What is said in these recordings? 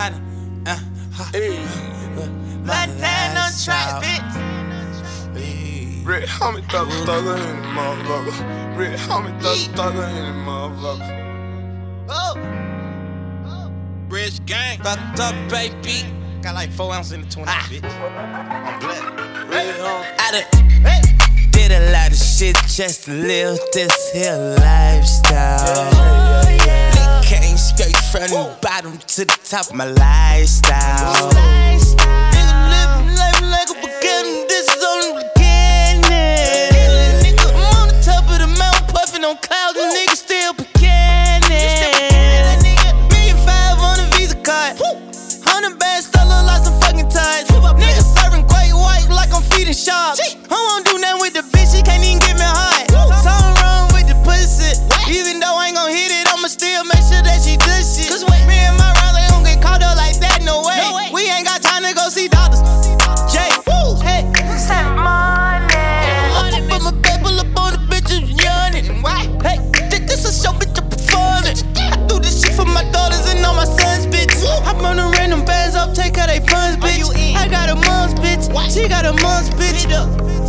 I done, uh, Hey, Montana track, bitch. Rich Homie thugger thugger in the motherfucker. Rich Homie thugger thugger in the motherfucker. Oh. Rich gang. Fucked up, baby. Got like four ounces in the 20, bitch. I'm black. Rich Homie. I done Hey. did a lot of shit just to live this here lifestyle. Oh, yeah. Came straight from the bottom to the top of my lifestyle. Nigga living life like a beginning. This is only beginning. Nigga, I'm on the top of the mountain, puffing on clouds, and still beginning. Million five on a Visa card. Hundred bands, still look like some fucking ties. Serving great white like I'm feeding sharks. I won't do nothing she got a mom's bitch.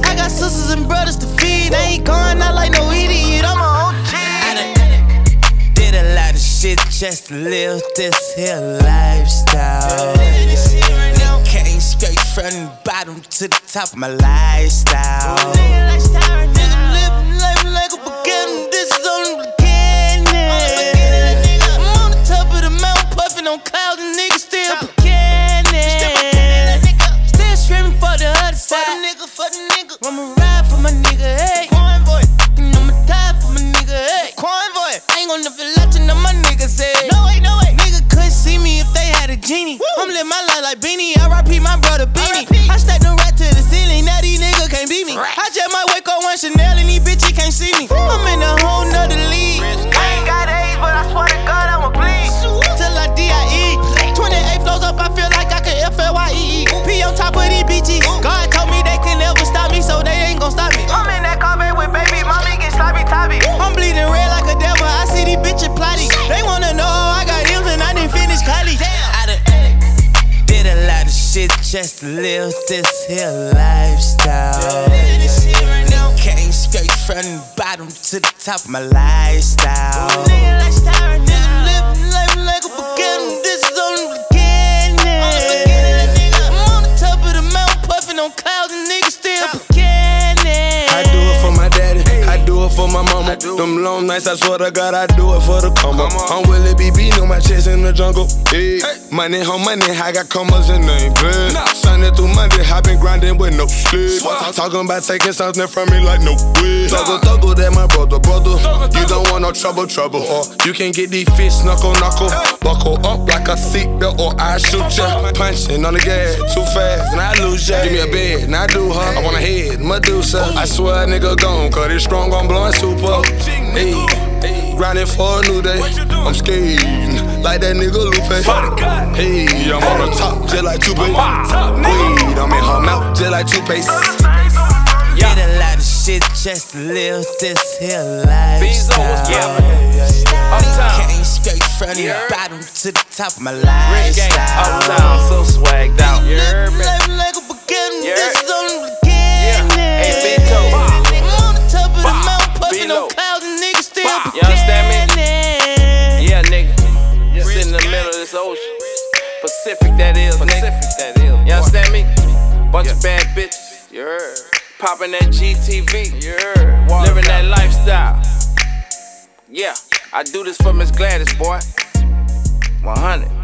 I got sisters and brothers to feed. I ain't going out like no idiot, I'm a OG. I done did a lot of shit just to live this here lifestyle. Came straight from the bottom to the top of my lifestyle. Nigga, for the nigga. I'ma ride for my nigga, hey. Convoy. And I'ma die for my nigga, hey. Convoy. I ain't gonna never let you know my niggas say. No way, no way. Nigga couldn't see me if they had a genie. I'm living my life like Beanie. R.I.P. my brother Beanie. I stacked them right to the ceiling. Now these niggas can't beat me. I just might wake up one Chanel and these bitches can't see me. I'm plotting. They wanna know I got M's and I didn't finish college. I done did a lot of shit just to live this here lifestyle. Came straight from the bottom to the top of my lifestyle. Life like a. This is only beginning. I'm on the top of the mountain, puffing on Them long nights, I swear to God, I do it for the come up. I'm Willie BB, know my chest in the jungle. Hey. Money, home money, I got commas and ain't blood. Sunday through Monday, I been grinding with no sleep. Talking about taking something from me like no way. Thuggle, thuggle, that my brother, brother. You don't want no trouble, trouble. Or you can get these fish knuckle, knuckle. Buckle up a seatbelt or I shoot ya. Punching on the gas too fast and I lose ya. Give me a bed and I do her. I want a head, Medusa. I swear a nigga gone, cause it's strong I'm blowing super. Hey, grinding for a new day. I'm skating like that nigga Lupe. Hey, I'm on the top just like two Weed, I'm in her mouth just like lot of shit just to live this here lifestyle. Uptown. Came straight from the bottom to the top of my Rich gang, uptown, so swagged out. You heard Living me? life like a beginning. You This is only the beginning. Yeah. Hey, Big Toe. I'm on the top of the Bah. mountain, puffing Below. on clouds, and niggas still Bah. You understand me? beginning. Yeah, nigga. Just in the middle of this ocean. Pacific, that is, Pacific, that is. You understand me? Bunch of bad bitches. You heard. Popping that GTV. Heard. Living that lifestyle. Yeah, I do this for Miss Gladys, boy. 100.